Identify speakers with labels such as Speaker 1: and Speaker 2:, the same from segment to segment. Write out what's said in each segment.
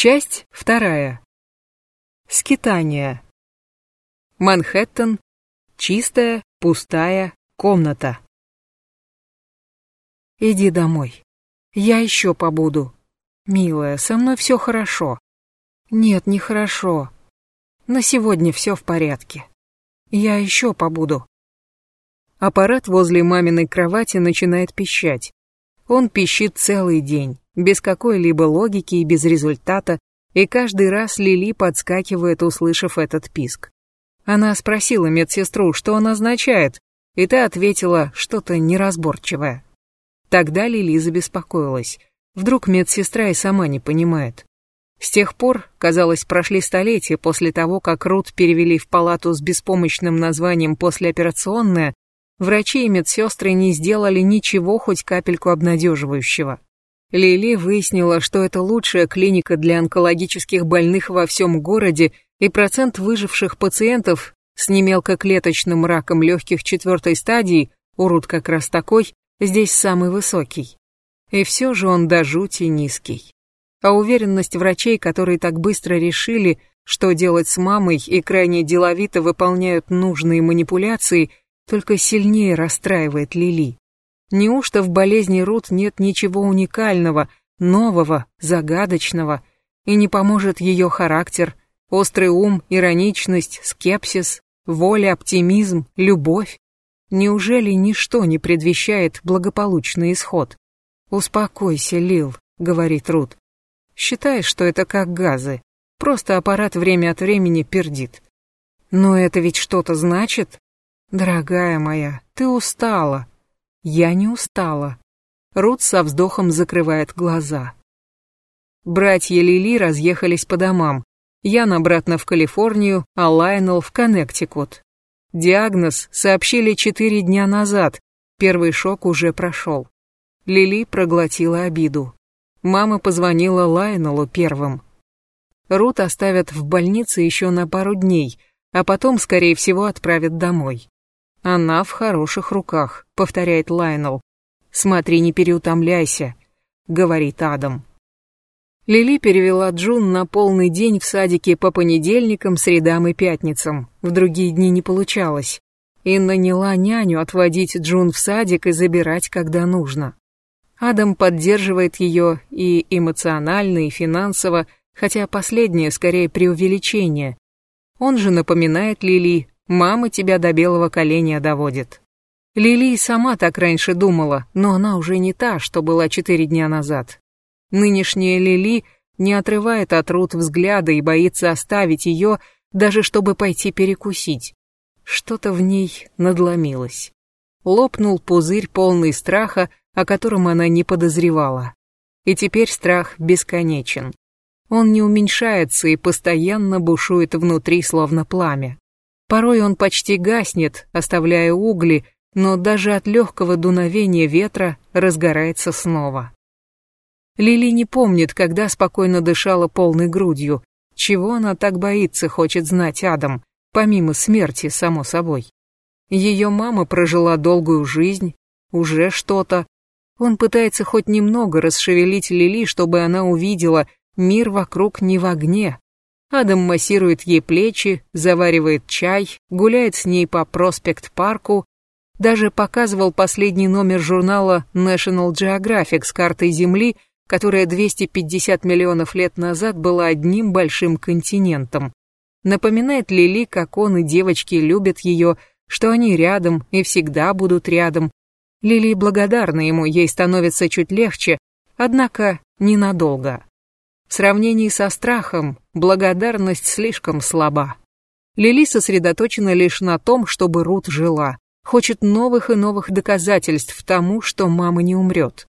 Speaker 1: Часть вторая. Скитание. Манхэттен. Чистая, пустая комната. Иди домой. Я еще побуду. Милая, со мной все хорошо. Нет, не хорошо. На сегодня все в порядке. Я еще побуду. Аппарат возле маминой кровати начинает пищать. Он пищит целый день без какой-либо логики и без результата, и каждый раз Лили подскакивает, услышав этот писк. Она спросила медсестру, что он означает, и та ответила что-то неразборчивое. Тогда Лили забеспокоилась. Вдруг медсестра и сама не понимает. С тех пор, казалось, прошли столетия после того, как Рут перевели в палату с беспомощным названием «послеоперационная», врачи и медсестры не сделали ничего хоть капельку обнадеживающего. Лили выяснила, что это лучшая клиника для онкологических больных во всем городе, и процент выживших пациентов с немелкоклеточным раком легких четвертой стадии, урод как раз такой, здесь самый высокий. И все же он до жути низкий. А уверенность врачей, которые так быстро решили, что делать с мамой и крайне деловито выполняют нужные манипуляции, только сильнее расстраивает Лили. Неужто в болезни Рут нет ничего уникального, нового, загадочного, и не поможет ее характер, острый ум, ироничность, скепсис, воля, оптимизм, любовь? Неужели ничто не предвещает благополучный исход? «Успокойся, Лил», — говорит Рут. «Считай, что это как газы. Просто аппарат время от времени пердит». «Но это ведь что-то значит?» «Дорогая моя, ты устала. Я не устала. Рут со вздохом закрывает глаза. Братья Лили разъехались по домам. Ян обратно в Калифорнию, а Лайнел в Коннектикут. Диагноз сообщили четыре дня назад. Первый шок уже прошел. Лили проглотила обиду. Мама позвонила Лайнелу первым. Рут оставят в больнице еще на пару дней, а потом, скорее всего, отправят домой. «Она в хороших руках», — повторяет Лайнел. «Смотри, не переутомляйся», — говорит Адам. Лили перевела Джун на полный день в садике по понедельникам, средам и пятницам. В другие дни не получалось. И наняла няню отводить Джун в садик и забирать, когда нужно. Адам поддерживает ее и эмоционально, и финансово, хотя последнее скорее преувеличение. Он же напоминает Лили, Мама тебя до белого коленя доводит. Лили сама так раньше думала, но она уже не та, что была четыре дня назад. Нынешняя Лили не отрывает от Рут взгляда и боится оставить ее, даже чтобы пойти перекусить. Что-то в ней надломилось. Лопнул пузырь полный страха, о котором она не подозревала. И теперь страх бесконечен. Он не уменьшается и постоянно бушует внутри, словно пламя. Порой он почти гаснет, оставляя угли, но даже от легкого дуновения ветра разгорается снова. Лили не помнит, когда спокойно дышала полной грудью. Чего она так боится, хочет знать Адам, помимо смерти, само собой. Ее мама прожила долгую жизнь, уже что-то. Он пытается хоть немного расшевелить Лили, чтобы она увидела, мир вокруг не в огне, Адам массирует ей плечи, заваривает чай, гуляет с ней по проспект-парку, даже показывал последний номер журнала National Geographic с картой Земли, которая 250 миллионов лет назад была одним большим континентом. Напоминает Лили, как он и девочки любят ее, что они рядом и всегда будут рядом. Лили благодарна ему, ей становится чуть легче, однако ненадолго. В сравнении со страхом, благодарность слишком слаба. Лили сосредоточена лишь на том, чтобы Рут жила, хочет новых и новых доказательств тому, что мама не умрет.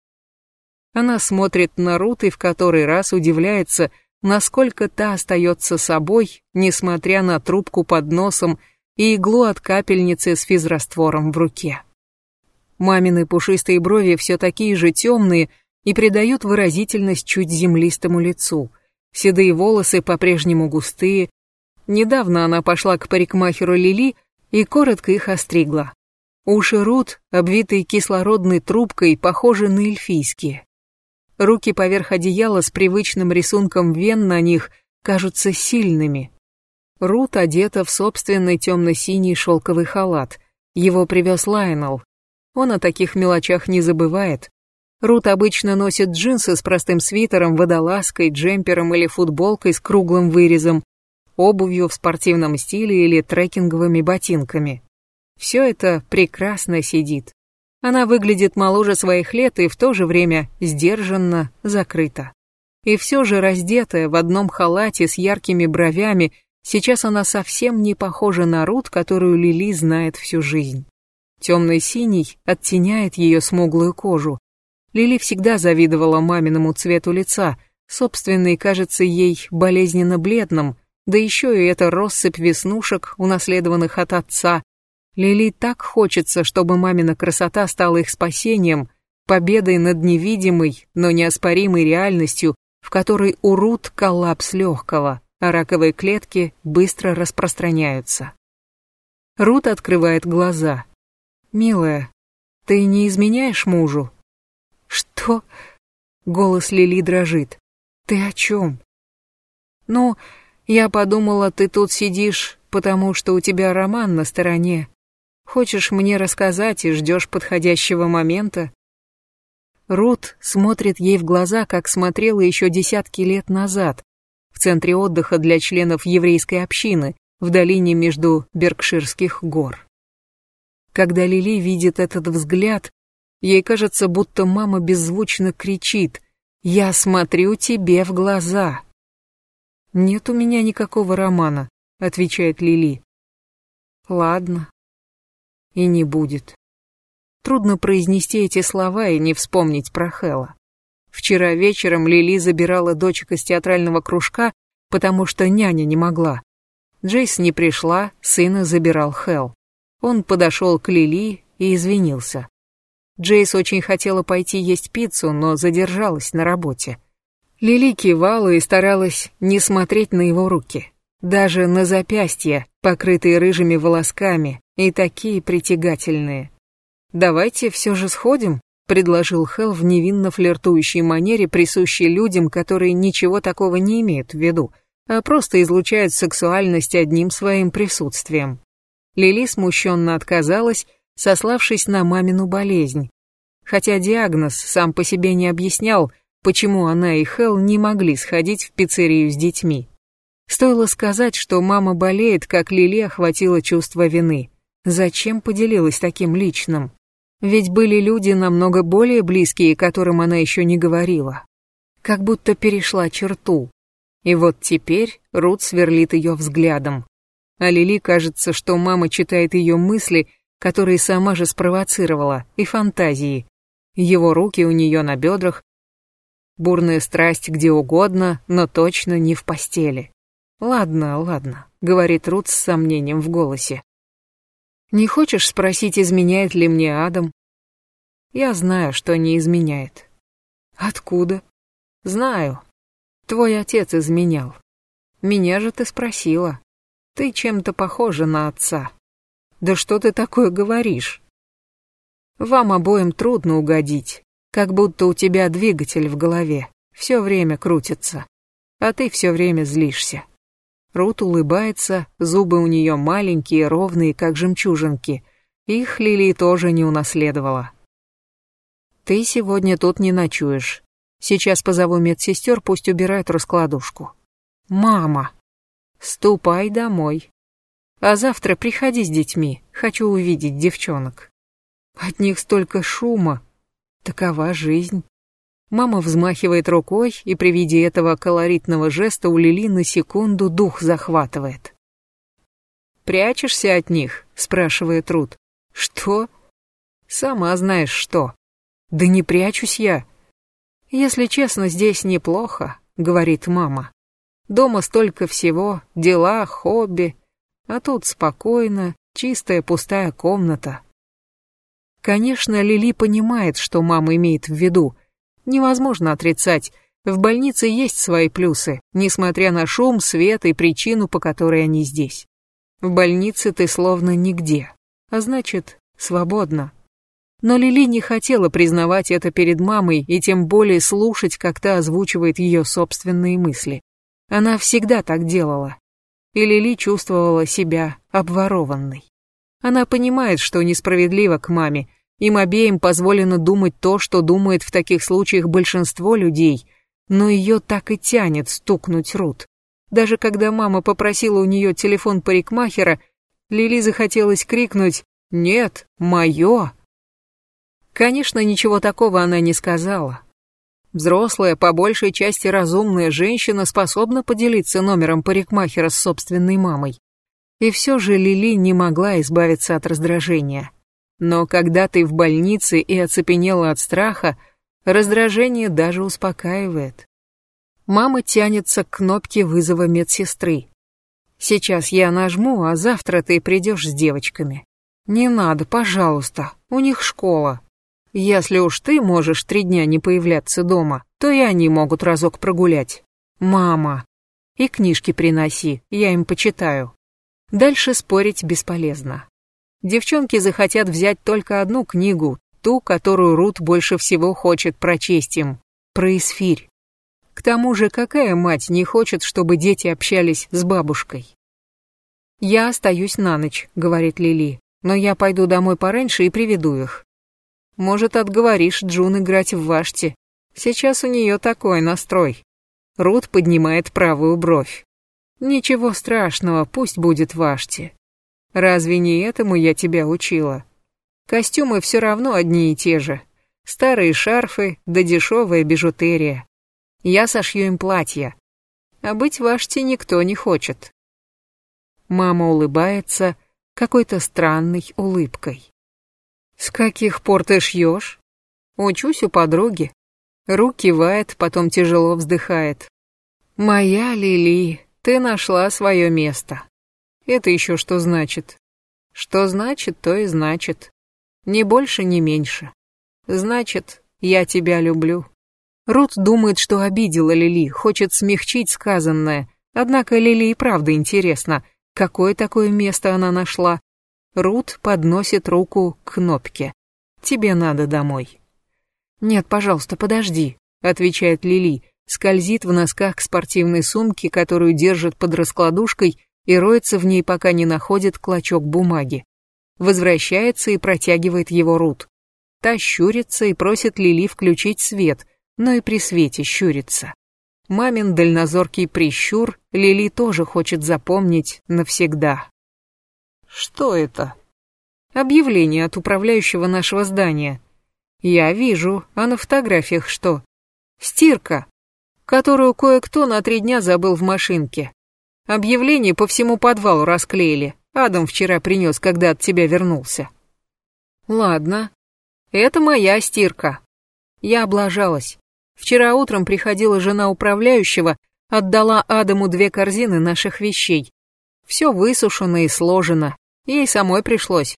Speaker 1: Она смотрит на Рут и в который раз удивляется, насколько та остается собой, несмотря на трубку под носом и иглу от капельницы с физраствором в руке. Мамины пушистые брови все такие же темные, и придают выразительность чуть землистому лицу. Седые волосы по-прежнему густые. Недавно она пошла к парикмахеру Лили и коротко их остригла. Уши Рут, обвитые кислородной трубкой, похожи на эльфийские. Руки поверх одеяла с привычным рисунком вен на них кажутся сильными. Рут одета в собственный темно-синий шелковый халат. Его привез Лайнел. Он о таких мелочах не забывает. Рут обычно носит джинсы с простым свитером, водолазкой, джемпером или футболкой с круглым вырезом, обувью в спортивном стиле или трекинговыми ботинками. Все это прекрасно сидит. Она выглядит моложе своих лет и в то же время сдержанно, закрыта. И все же раздетая в одном халате с яркими бровями, сейчас она совсем не похожа на Рут, которую Лили знает всю жизнь. Темный синий оттеняет ее смуглую кожу. Лили всегда завидовала маминому цвету лица, собственный кажется ей болезненно бледным, да еще и эта россыпь веснушек, унаследованных от отца, Лили так хочется, чтобы мамина красота стала их спасением, победой над невидимой, но неоспоримой реальностью, в которой урут коллапс легкого, а раковые клетки быстро распространяются. Рут открывает глаза. «Милая, ты не изменяешь мужу?» «Что?» Голос Лили дрожит. «Ты о чем?» «Ну, я подумала, ты тут сидишь, потому что у тебя роман на стороне. Хочешь мне рассказать и ждешь подходящего момента? Рут смотрит ей в глаза, как смотрела еще десятки лет назад, в центре отдыха для членов еврейской общины, в долине между Беркширских гор. Когда Лили видит этот взгляд, ей кажется, будто мама беззвучно кричит «Я смотрю тебе в глаза». «Нет у меня никакого романа», — отвечает Лили. «Ладно, и не будет. Трудно произнести эти слова и не вспомнить про Хэлла. Вчера вечером Лили забирала дочек из театрального кружка, потому что няня не могла. Джейс не пришла, сына забирал Хэл. Он подошел к Лили и извинился. Джейс очень хотела пойти есть пиццу, но задержалась на работе. Лили кивала и старалась не смотреть на его руки. Даже на запястья, покрытые рыжими волосками, и такие притягательные. «Давайте все же сходим», — предложил Хелл в невинно флиртующей манере, присущей людям, которые ничего такого не имеют в виду, а просто излучают сексуальность одним своим присутствием. Лили смущенно отказалась, сославшись на мамину болезнь. Хотя диагноз сам по себе не объяснял, почему она и Хелл не могли сходить в пиццерию с детьми. Стоило сказать, что мама болеет, как Лили охватило чувство вины. Зачем поделилась таким личным? Ведь были люди намного более близкие, которым она еще не говорила. Как будто перешла черту. И вот теперь Рут сверлит ее взглядом. А Лили кажется, что мама читает ее мысли, которые сама же спровоцировала, и фантазии. Его руки у нее на бедрах, бурная страсть где угодно, но точно не в постели. «Ладно, ладно», — говорит Рут с сомнением в голосе. Не хочешь спросить, изменяет ли мне Адам? Я знаю, что не изменяет. Откуда? Знаю. Твой отец изменял. Меня же ты спросила. Ты чем-то похожа на отца. Да что ты такое говоришь? Вам обоим трудно угодить, как будто у тебя двигатель в голове, все время крутится, а ты все время злишься. Рут улыбается, зубы у нее маленькие, ровные, как жемчужинки. Их Лили тоже не унаследовала. «Ты сегодня тут не ночуешь. Сейчас позову медсестер, пусть убирают раскладушку». «Мама!» «Ступай домой. А завтра приходи с детьми, хочу увидеть девчонок. От них столько шума. Такова жизнь». Мама взмахивает рукой, и при виде этого колоритного жеста у Лили на секунду дух захватывает. «Прячешься от них?» — спрашивает Рут. «Что?» «Сама знаешь что». «Да не прячусь я». «Если честно, здесь неплохо», — говорит мама. «Дома столько всего, дела, хобби, а тут спокойно, чистая пустая комната». Конечно, Лили понимает, что мама имеет в виду, Невозможно отрицать, в больнице есть свои плюсы, несмотря на шум, свет и причину, по которой они здесь. В больнице ты словно нигде, а значит, свободно. Но Лили не хотела признавать это перед мамой и тем более слушать, как та озвучивает ее собственные мысли. Она всегда так делала. И Лили чувствовала себя обворованной. Она понимает, что несправедливо к маме, им обеим позволено думать то, что думает в таких случаях большинство людей, но ее так и тянет стукнуть Рут. Даже когда мама попросила у нее телефон парикмахера, Лили захотелось крикнуть «Нет, мое!». Конечно, ничего такого она не сказала. Взрослая, по большей части разумная женщина способна поделиться номером парикмахера с собственной мамой. И все же Лили не могла избавиться от раздражения. Но когда ты в больнице и оцепенела от страха, раздражение даже успокаивает. Мама тянется к кнопке вызова медсестры. Сейчас я нажму, а завтра ты придешь с девочками. Не надо, пожалуйста, у них школа. Если уж ты можешь три дня не появляться дома, то и они могут разок прогулять. Мама. И книжки приноси, я им почитаю. Дальше спорить бесполезно. Девчонки захотят взять только одну книгу, ту, которую Рут больше всего хочет прочесть им, про эсфирь. К тому же, какая мать не хочет, чтобы дети общались с бабушкой? «Я остаюсь на ночь», — говорит Лили, «но я пойду домой пораньше и приведу их». Может, отговоришь Джун играть в ваште. Сейчас у нее такой настрой. Рут поднимает правую бровь. Ничего страшного, пусть будет ваште. Разве не этому я тебя учила? Костюмы все равно одни и те же. Старые шарфы да дешевая бижутерия. Я сошью им платья. А быть ваште никто не хочет. Мама улыбается какой-то странной улыбкой. С каких пор ты шьешь? Учусь у подруги. Рук кивает, потом тяжело вздыхает. Моя Лили, ты нашла свое место. Это еще что значит? Что значит, то и значит. Ни больше, ни меньше. Значит, я тебя люблю. Рут думает, что обидела Лили, хочет смягчить сказанное. Однако Лили и правда интересно, какое такое место она нашла. Рут подносит руку к кнопке. «Тебе надо домой». «Нет, пожалуйста, подожди», — отвечает Лили, скользит в носках к спортивной сумке, которую держит под раскладушкой, и роется в ней, пока не находит клочок бумаги. Возвращается и протягивает его Рут. Та щурится и просит Лили включить свет, но и при свете щурится. Мамин дальнозоркий прищур Лили тоже хочет запомнить навсегда. «Что это?» «Объявление от управляющего нашего здания. Я вижу, а на фотографиях что? Стирка, которую кое-кто на три дня забыл в машинке. Объявление по всему подвалу расклеили. Адам вчера принес, когда от тебя вернулся. Ладно. Это моя стирка. Я облажалась. Вчера утром приходила жена управляющего, отдала Адаму две корзины наших вещей. Все высушено и сложено. Ей самой пришлось.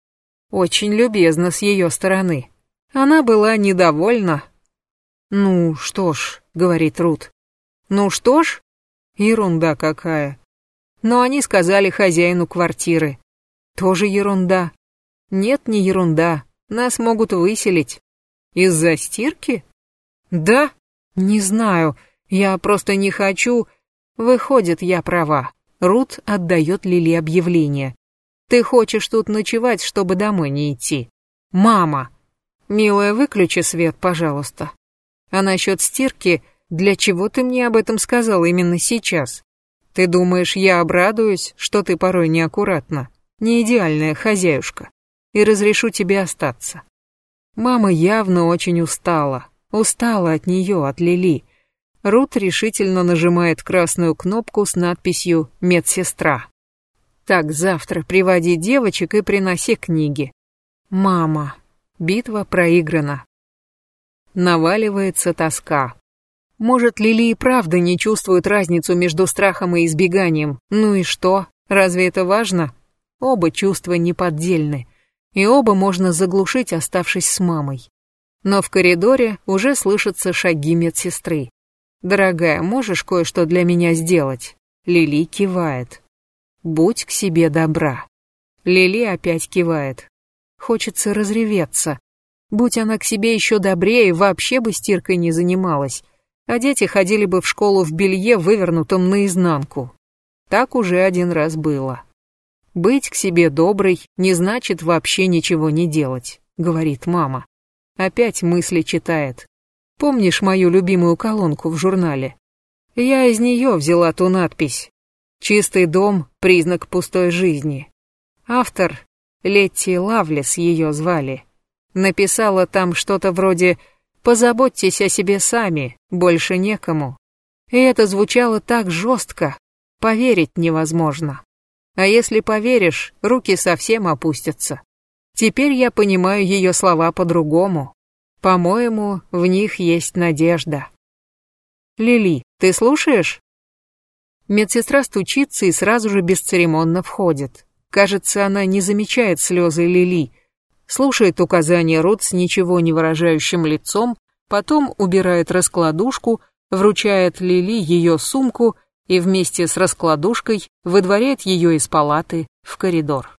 Speaker 1: Очень любезно с ее стороны. Она была недовольна. «Ну что ж», — говорит Рут. «Ну что ж? Ерунда какая но они сказали хозяину квартиры. Тоже ерунда. Нет, не ерунда. Нас могут выселить. Из-за стирки? Да? Не знаю. Я просто не хочу. Выходит, я права. Рут отдает Лили объявление. Ты хочешь тут ночевать, чтобы домой не идти. Мама! Милая, выключи свет, пожалуйста. А насчет стирки, для чего ты мне об этом сказала именно сейчас? Ты думаешь, я обрадуюсь, что ты порой неаккуратна, не идеальная хозяюшка, и разрешу тебе остаться? Мама явно очень устала, устала от нее, от Лили. Рут решительно нажимает красную кнопку с надписью «Медсестра». Так, завтра приводи девочек и приноси книги. Мама. Битва проиграна. Наваливается тоска. Может, Лили и правда не чувствует разницу между страхом и избеганием. Ну и что? Разве это важно? Оба чувства неподдельны. И оба можно заглушить, оставшись с мамой. Но в коридоре уже слышатся шаги медсестры. «Дорогая, можешь кое-что для меня сделать?» Лили кивает. «Будь к себе добра». Лили опять кивает. Хочется разреветься. Будь она к себе еще добрее, вообще бы стиркой не занималась, а дети ходили бы в школу в белье, вывернутом наизнанку. Так уже один раз было. Быть к себе доброй не значит вообще ничего не делать, говорит мама. Опять мысли читает. Помнишь мою любимую колонку в журнале? Я из нее взяла ту надпись. «Чистый дом – признак пустой жизни». Автор, Летти Лавлес ее звали, написала там что-то вроде «Позаботьтесь о себе сами, больше некому». И это звучало так жестко, поверить невозможно. А если поверишь, руки совсем опустятся. Теперь я понимаю ее слова по-другому. По-моему, в них есть надежда. Лили, ты слушаешь? Медсестра стучится и сразу же бесцеремонно входит. Кажется, она не замечает слезы Лили, слушает указания Рот с ничего не выражающим лицом, потом убирает раскладушку, вручает Лили ее сумку и вместе с раскладушкой выдворяет ее из палаты в коридор.